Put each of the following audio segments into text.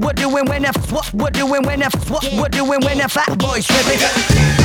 what doing when I what what doing when I what what doing when I fat boys living.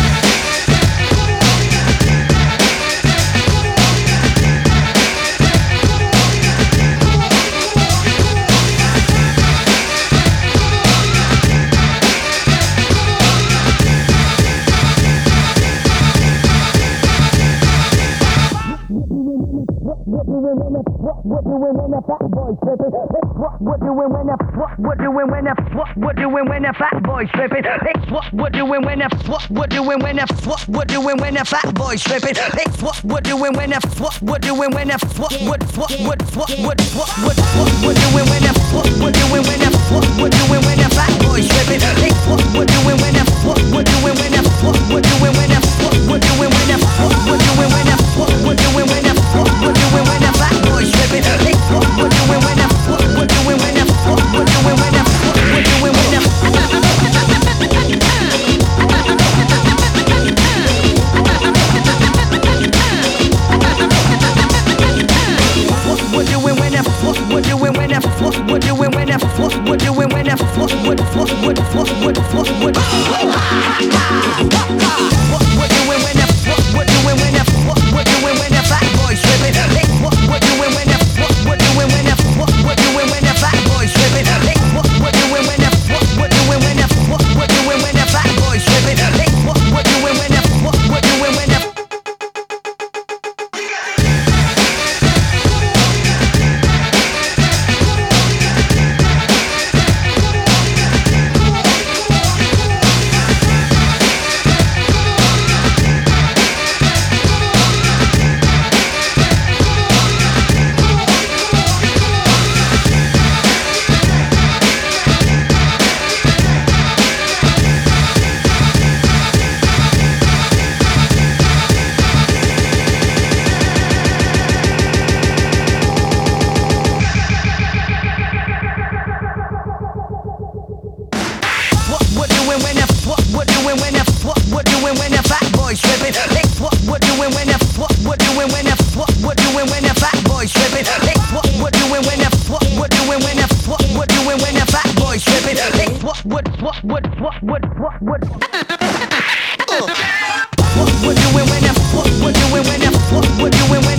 What doing when the what what doing when the fat boys tripping? It's what what doing when the what what doing when the what what doing when the fat boys tripping? It's what what doing when the what what doing when the what what doing when the fat boys tripping? It's what what doing when the what what doing when the what what what what what what what what what what doing when the what what doing when the what what doing when the fat boys when whenever floss would do When whenever floss would do and whenever floss would floss would floss would floss would. Doing when the what we're doing when the fat boys tripping. It's what we're doing when the what we're doing when the what we're doing when the fat boys tripping. It's what we're doing when the what we're doing when the what we're doing when the fat boys tripping. It's what what what what what what what what what we're doing when the what we're doing when the what we're doing when